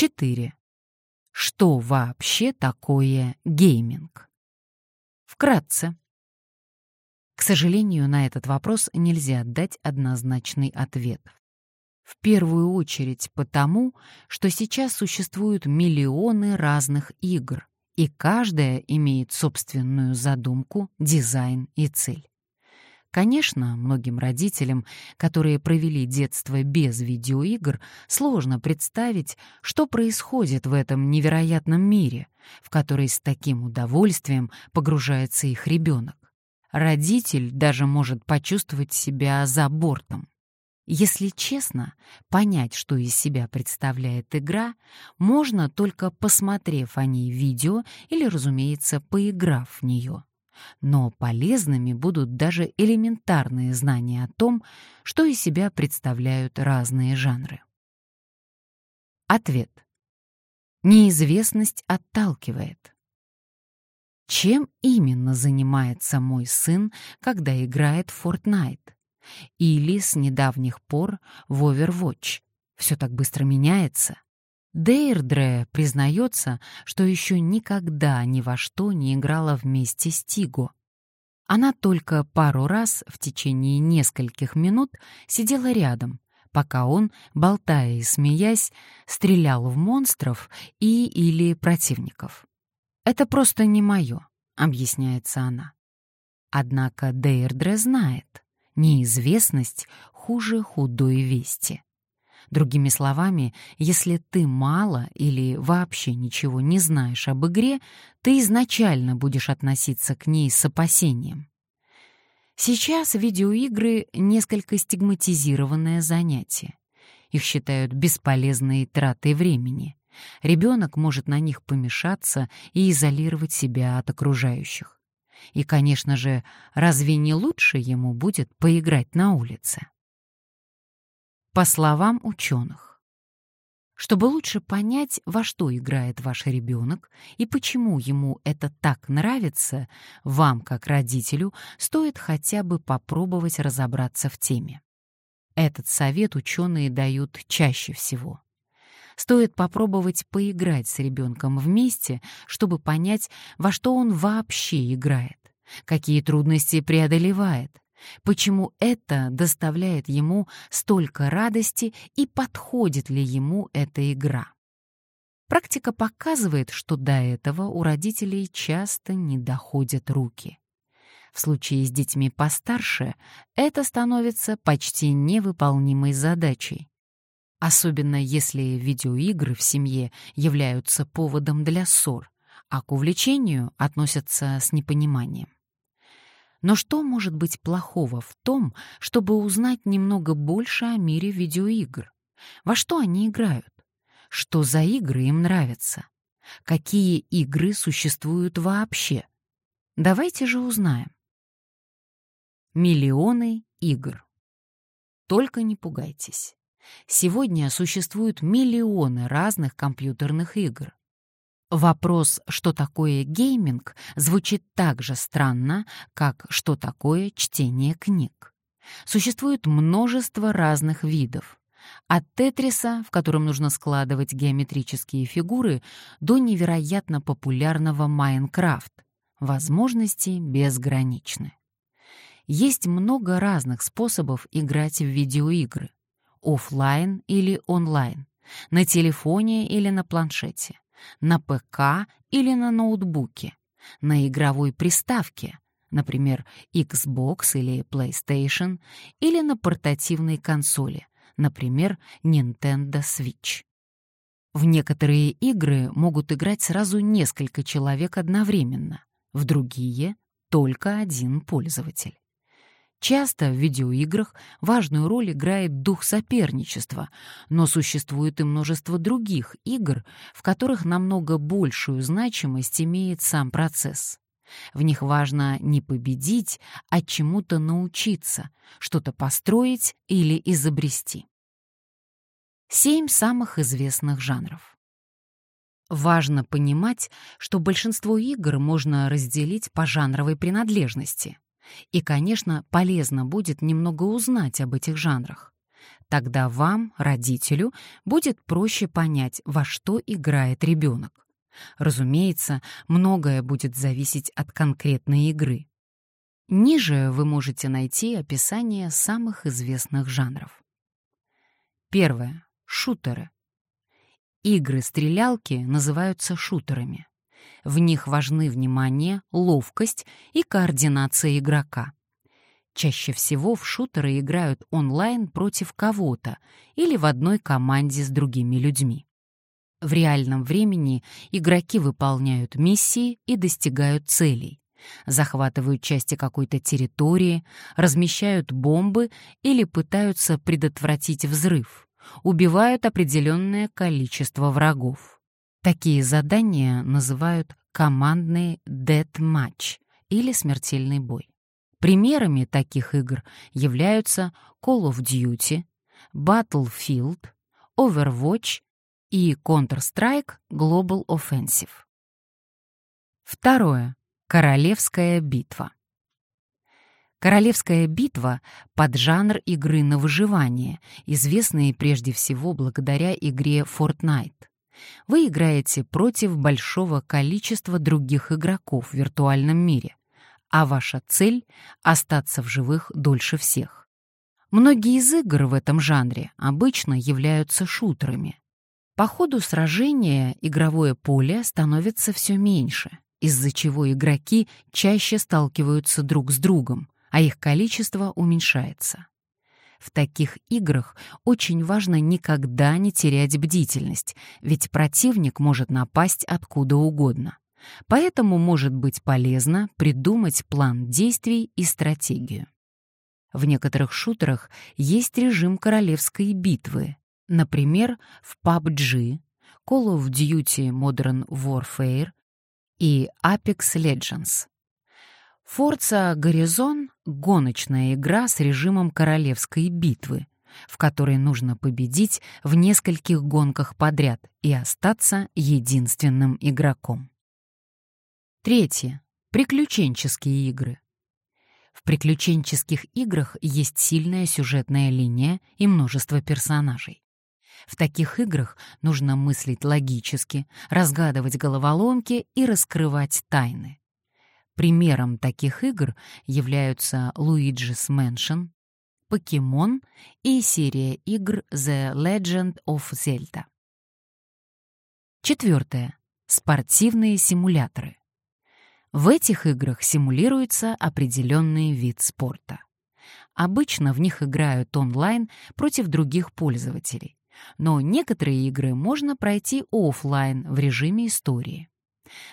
4. Что вообще такое гейминг? Вкратце. К сожалению, на этот вопрос нельзя дать однозначный ответ. В первую очередь потому, что сейчас существуют миллионы разных игр, и каждая имеет собственную задумку, дизайн и цель. Конечно, многим родителям, которые провели детство без видеоигр, сложно представить, что происходит в этом невероятном мире, в который с таким удовольствием погружается их ребенок. Родитель даже может почувствовать себя за бортом. Если честно, понять, что из себя представляет игра, можно только посмотрев о ней видео или, разумеется, поиграв в нее. Но полезными будут даже элементарные знания о том, что из себя представляют разные жанры. Ответ. Неизвестность отталкивает. Чем именно занимается мой сын, когда играет в Fortnite? Или с недавних пор в Overwatch? Все так быстро меняется. Дейрдре признается, что еще никогда ни во что не играла вместе с Тиго. Она только пару раз в течение нескольких минут сидела рядом, пока он, болтая и смеясь, стрелял в монстров и или противников. «Это просто не мое», — объясняется она. Однако Дейрдре знает, неизвестность хуже худой вести. Другими словами, если ты мало или вообще ничего не знаешь об игре, ты изначально будешь относиться к ней с опасением. Сейчас видеоигры — несколько стигматизированное занятие. Их считают бесполезной тратой времени. Ребенок может на них помешаться и изолировать себя от окружающих. И, конечно же, разве не лучше ему будет поиграть на улице? По словам ученых. Чтобы лучше понять, во что играет ваш ребенок и почему ему это так нравится, вам, как родителю, стоит хотя бы попробовать разобраться в теме. Этот совет ученые дают чаще всего. Стоит попробовать поиграть с ребенком вместе, чтобы понять, во что он вообще играет, какие трудности преодолевает, почему это доставляет ему столько радости и подходит ли ему эта игра. Практика показывает, что до этого у родителей часто не доходят руки. В случае с детьми постарше это становится почти невыполнимой задачей. Особенно если видеоигры в семье являются поводом для ссор, а к увлечению относятся с непониманием. Но что может быть плохого в том, чтобы узнать немного больше о мире видеоигр? Во что они играют? Что за игры им нравятся? Какие игры существуют вообще? Давайте же узнаем. Миллионы игр. Только не пугайтесь. Сегодня существуют миллионы разных компьютерных игр. Вопрос, что такое гейминг, звучит так же странно, как что такое чтение книг. Существует множество разных видов. От тетриса, в котором нужно складывать геометрические фигуры, до невероятно популярного Minecraft. Возможности безграничны. Есть много разных способов играть в видеоигры. Оффлайн или онлайн, на телефоне или на планшете на ПК или на ноутбуке, на игровой приставке, например, Xbox или PlayStation, или на портативной консоли, например, Nintendo Switch. В некоторые игры могут играть сразу несколько человек одновременно, в другие — только один пользователь. Часто в видеоиграх важную роль играет дух соперничества, но существует и множество других игр, в которых намного большую значимость имеет сам процесс. В них важно не победить, а чему-то научиться, что-то построить или изобрести. Семь самых известных жанров. Важно понимать, что большинство игр можно разделить по жанровой принадлежности — и, конечно, полезно будет немного узнать об этих жанрах. Тогда вам, родителю, будет проще понять, во что играет ребенок. Разумеется, многое будет зависеть от конкретной игры. Ниже вы можете найти описание самых известных жанров. Первое. Шутеры. Игры-стрелялки называются шутерами. В них важны внимание, ловкость и координация игрока. Чаще всего в шутеры играют онлайн против кого-то или в одной команде с другими людьми. В реальном времени игроки выполняют миссии и достигают целей. Захватывают части какой-то территории, размещают бомбы или пытаются предотвратить взрыв, убивают определенное количество врагов. Такие задания называют командный match или смертельный бой. Примерами таких игр являются Call of Duty, Battlefield, Overwatch и Counter-Strike Global Offensive. Второе. Королевская битва. Королевская битва — поджанр игры на выживание, известный прежде всего благодаря игре Fortnite. Вы играете против большого количества других игроков в виртуальном мире, а ваша цель — остаться в живых дольше всех. Многие из игр в этом жанре обычно являются шутерами. По ходу сражения игровое поле становится все меньше, из-за чего игроки чаще сталкиваются друг с другом, а их количество уменьшается. В таких играх очень важно никогда не терять бдительность, ведь противник может напасть откуда угодно. Поэтому может быть полезно придумать план действий и стратегию. В некоторых шутерах есть режим королевской битвы. Например, в PUBG, Call of Duty Modern Warfare и Apex Legends. Forza Horizon — гоночная игра с режимом королевской битвы, в которой нужно победить в нескольких гонках подряд и остаться единственным игроком. Третье. Приключенческие игры. В приключенческих играх есть сильная сюжетная линия и множество персонажей. В таких играх нужно мыслить логически, разгадывать головоломки и раскрывать тайны. Примером таких игр являются Luigi's Mansion, Покемон и серия игр The Legend of Zelda. Четвертое. Спортивные симуляторы. В этих играх симулируется определенный вид спорта. Обычно в них играют онлайн против других пользователей, но некоторые игры можно пройти офлайн в режиме истории.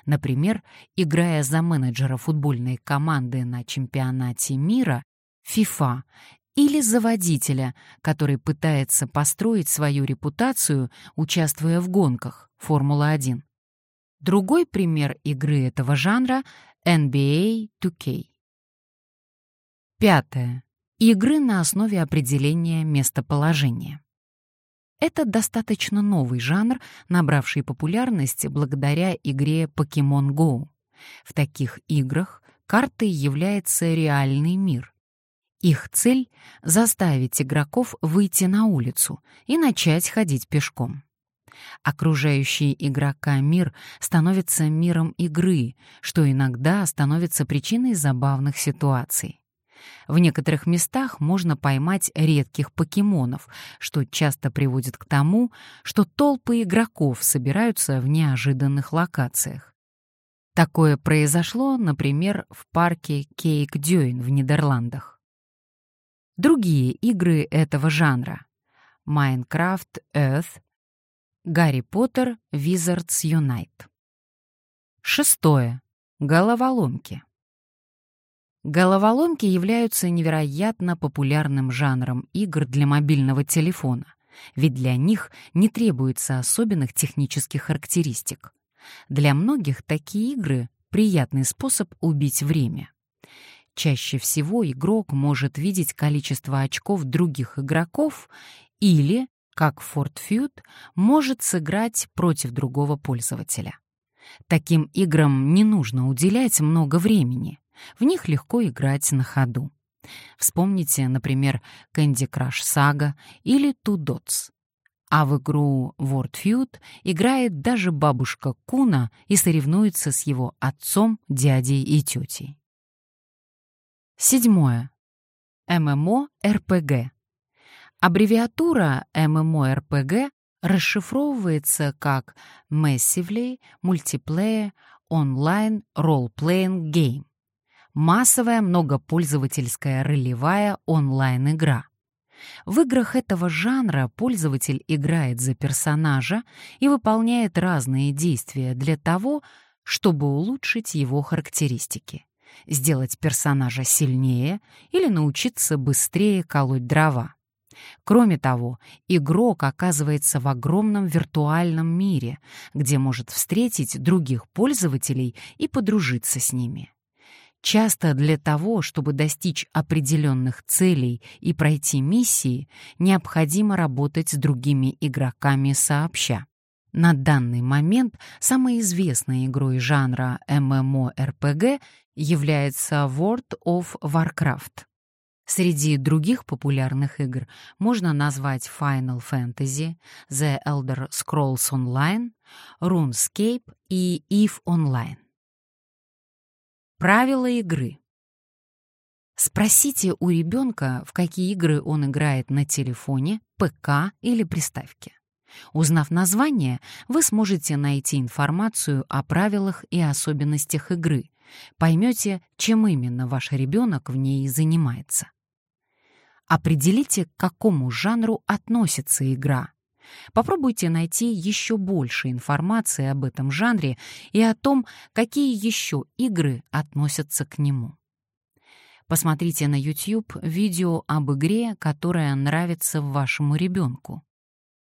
Например, играя за менеджера футбольной команды на чемпионате мира FIFA или за водителя, который пытается построить свою репутацию, участвуя в гонках Формула-1. Другой пример игры этого жанра — NBA 2K. Пятое. Игры на основе определения местоположения. Это достаточно новый жанр, набравший популярность благодаря игре Pokemon Go. В таких играх картой является реальный мир. Их цель — заставить игроков выйти на улицу и начать ходить пешком. Окружающий игрока мир становится миром игры, что иногда становится причиной забавных ситуаций. В некоторых местах можно поймать редких покемонов, что часто приводит к тому, что толпы игроков собираются в неожиданных локациях. Такое произошло, например, в парке Кейк Дюйн в Нидерландах. Другие игры этого жанра — Minecraft Earth, Гарри Поттер Wizards Unite. Шестое. Головоломки. Головоломки являются невероятно популярным жанром игр для мобильного телефона, ведь для них не требуется особенных технических характеристик. Для многих такие игры — приятный способ убить время. Чаще всего игрок может видеть количество очков других игроков или как Ford Feud может сыграть против другого пользователя. Таким играм не нужно уделять много времени, в них легко играть на ходу. Вспомните, например, Candy Crush Saga или Two Dots. А в игру Word Feud играет даже бабушка Куна и соревнуется с его отцом, дядей и тетей. Седьмое. ММО-РПГ. Аббревиатура ММО-РПГ расшифровывается как Massively Multiplayer Online Role-Playing Game — массовая многопользовательская ролевая онлайн-игра. В играх этого жанра пользователь играет за персонажа и выполняет разные действия для того, чтобы улучшить его характеристики, сделать персонажа сильнее или научиться быстрее колоть дрова. Кроме того, игрок оказывается в огромном виртуальном мире, где может встретить других пользователей и подружиться с ними. Часто для того, чтобы достичь определенных целей и пройти миссии, необходимо работать с другими игроками сообща. На данный момент самой известной игрой жанра MMORPG является World of Warcraft. Среди других популярных игр можно назвать Final Fantasy, The Elder Scrolls Online, RuneScape и EVE Online. Правила игры. Спросите у ребенка, в какие игры он играет на телефоне, ПК или приставке. Узнав название, вы сможете найти информацию о правилах и особенностях игры, поймете, чем именно ваш ребенок в ней занимается. Определите, к какому жанру относится игра. Попробуйте найти еще больше информации об этом жанре и о том, какие еще игры относятся к нему. Посмотрите на YouTube видео об игре, которая нравится вашему ребенку.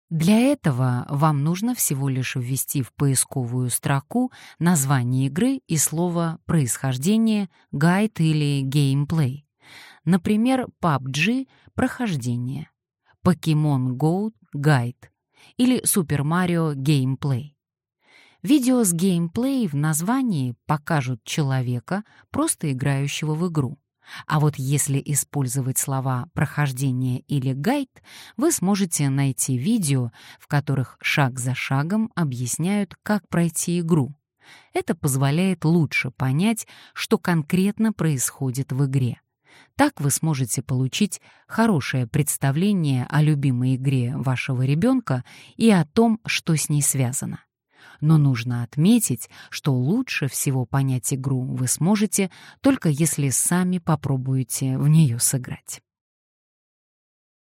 Для этого вам нужно всего лишь ввести в поисковую строку название игры и слово «происхождение», «гайд» или «геймплей». Например, PUBG — прохождение, Pokemon Go — гайд или Super Mario Gameplay. Видео с геймплей в названии покажут человека, просто играющего в игру. А вот если использовать слова «прохождение» или «гайд», вы сможете найти видео, в которых шаг за шагом объясняют, как пройти игру. Это позволяет лучше понять, что конкретно происходит в игре. Так вы сможете получить хорошее представление о любимой игре вашего ребенка и о том, что с ней связано. Но нужно отметить, что лучше всего понять игру вы сможете, только если сами попробуете в нее сыграть.